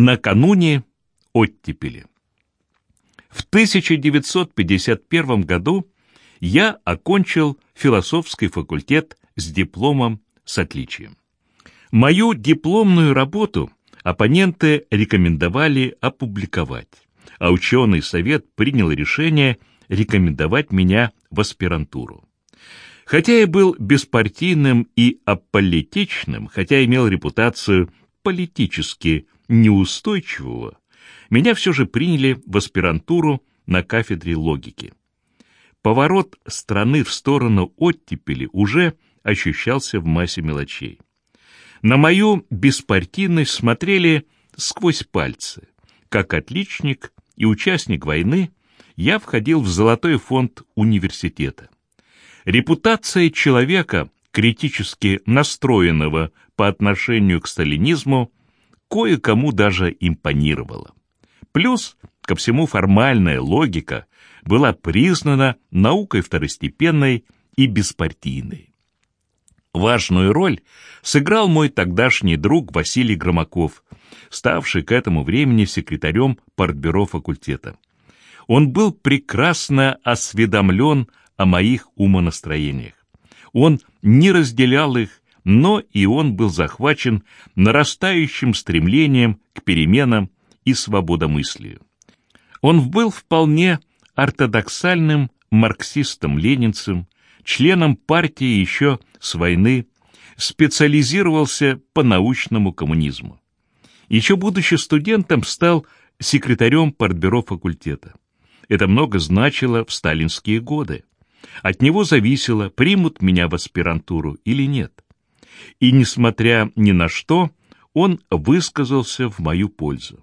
Накануне оттепели. В 1951 году я окончил философский факультет с дипломом с отличием. Мою дипломную работу оппоненты рекомендовали опубликовать, а ученый совет принял решение рекомендовать меня в аспирантуру. Хотя я был беспартийным и аполитичным, хотя имел репутацию политически неустойчивого, меня все же приняли в аспирантуру на кафедре логики. Поворот страны в сторону оттепели уже ощущался в массе мелочей. На мою беспартийность смотрели сквозь пальцы. Как отличник и участник войны я входил в золотой фонд университета. Репутация человека, критически настроенного по отношению к сталинизму, кое-кому даже импонировала. Плюс ко всему формальная логика была признана наукой второстепенной и беспартийной. Важную роль сыграл мой тогдашний друг Василий Громаков, ставший к этому времени секретарем партбюро факультета. Он был прекрасно осведомлен о моих умонастроениях. Он не разделял их, но и он был захвачен нарастающим стремлением к переменам и свободомыслию. Он был вполне ортодоксальным марксистом-ленинцем, членом партии еще с войны, специализировался по научному коммунизму. Еще будучи студентом, стал секретарем партбюро факультета. Это много значило в сталинские годы. От него зависело, примут меня в аспирантуру или нет. И, несмотря ни на что, он высказался в мою пользу.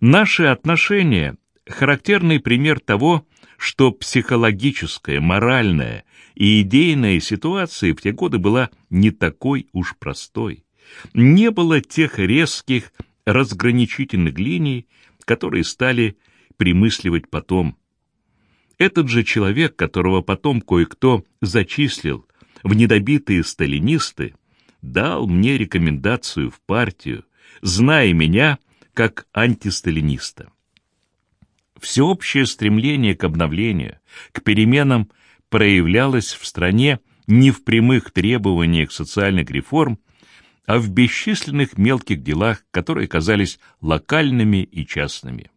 Наши отношения – характерный пример того, что психологическая, моральная и идейная ситуация в те годы была не такой уж простой. Не было тех резких разграничительных линий, которые стали примысливать потом. Этот же человек, которого потом кое-кто зачислил в недобитые сталинисты, дал мне рекомендацию в партию, зная меня как антисталиниста. Всеобщее стремление к обновлению, к переменам проявлялось в стране не в прямых требованиях социальных реформ, а в бесчисленных мелких делах, которые казались локальными и частными.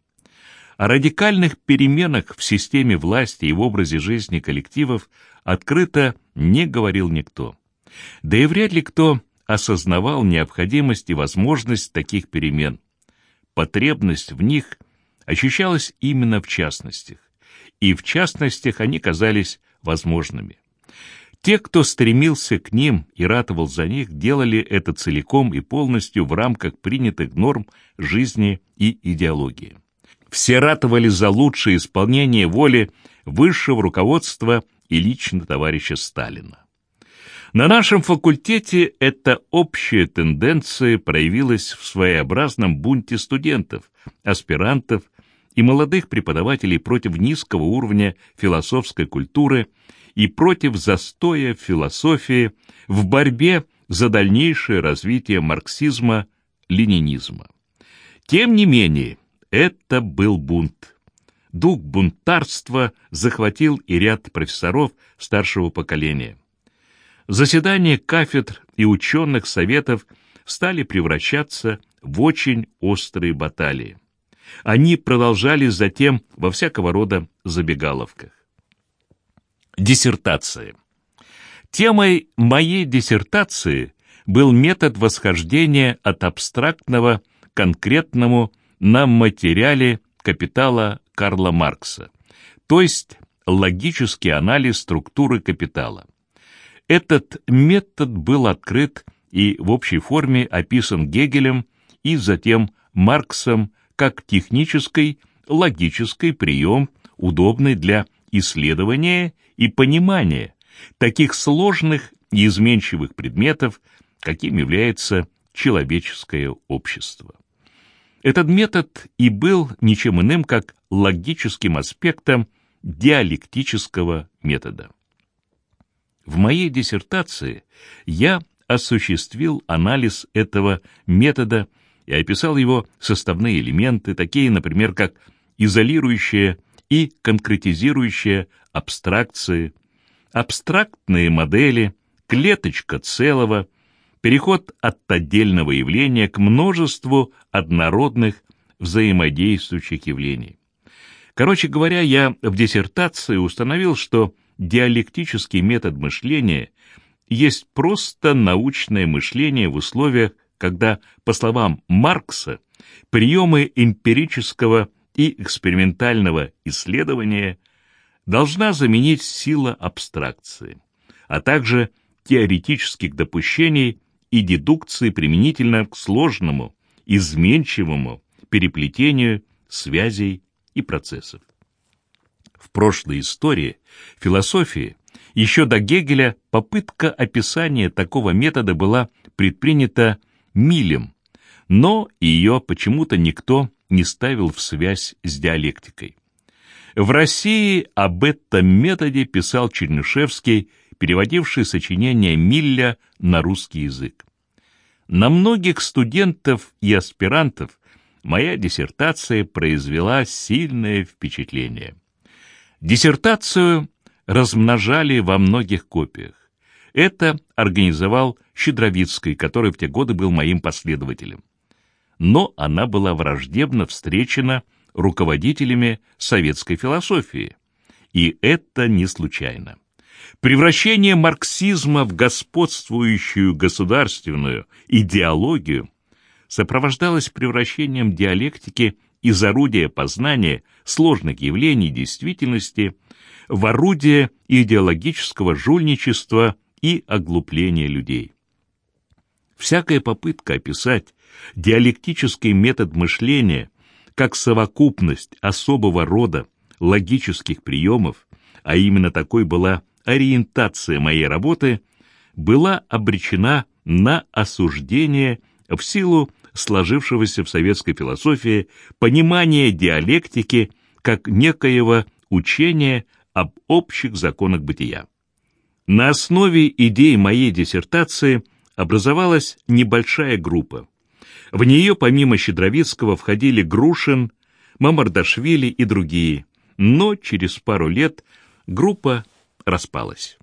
О радикальных переменах в системе власти и в образе жизни коллективов открыто не говорил никто. Да и вряд ли кто осознавал необходимость и возможность таких перемен. Потребность в них ощущалась именно в частностях, и в частностях они казались возможными. Те, кто стремился к ним и ратовал за них, делали это целиком и полностью в рамках принятых норм жизни и идеологии. Все ратовали за лучшее исполнение воли высшего руководства и лично товарища Сталина. На нашем факультете эта общая тенденция проявилась в своеобразном бунте студентов, аспирантов и молодых преподавателей против низкого уровня философской культуры и против застоя философии в борьбе за дальнейшее развитие марксизма-ленинизма. Тем не менее, это был бунт. Дух бунтарства захватил и ряд профессоров старшего поколения. Заседания кафедр и ученых советов стали превращаться в очень острые баталии. Они продолжались затем во всякого рода забегаловках. Диссертация. Темой моей диссертации был метод восхождения от абстрактного к конкретному на материале капитала Карла Маркса, то есть логический анализ структуры капитала. Этот метод был открыт и в общей форме описан Гегелем и затем Марксом как технический логический прием, удобный для исследования и понимания таких сложных и изменчивых предметов, каким является человеческое общество. Этот метод и был ничем иным, как логическим аспектом диалектического метода. В моей диссертации я осуществил анализ этого метода и описал его составные элементы, такие, например, как изолирующие и конкретизирующие абстракции, абстрактные модели, клеточка целого, переход от отдельного явления к множеству однородных взаимодействующих явлений. Короче говоря, я в диссертации установил, что диалектический метод мышления есть просто научное мышление в условиях, когда, по словам Маркса, приемы эмпирического и экспериментального исследования должна заменить сила абстракции, а также теоретических допущений и дедукции применительно к сложному, изменчивому переплетению связей и процессов. В прошлой истории философии еще до Гегеля попытка описания такого метода была предпринята Милем, но ее почему-то никто не ставил в связь с диалектикой. В России об этом методе писал Чернышевский, переводивший сочинение Милля на русский язык. На многих студентов и аспирантов моя диссертация произвела сильное впечатление. Диссертацию размножали во многих копиях. Это организовал Щедровицкий, который в те годы был моим последователем. Но она была враждебно встречена руководителями советской философии. И это не случайно. Превращение марксизма в господствующую государственную идеологию сопровождалось превращением диалектики из орудия познания сложных явлений действительности в орудие идеологического жульничества и оглупления людей. Всякая попытка описать диалектический метод мышления как совокупность особого рода логических приемов, а именно такой была ориентация моей работы, была обречена на осуждение в силу сложившегося в советской философии понимания диалектики как некоего учения об общих законах бытия. На основе идей моей диссертации образовалась небольшая группа. В нее помимо Щедровицкого входили Грушин, Мамардашвили и другие, но через пару лет группа распалась.